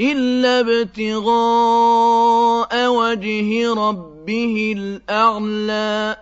إِلَّا ابْتِغَاءَ وَجْهِ رَبِّهِ الْأَعْلَىٰ.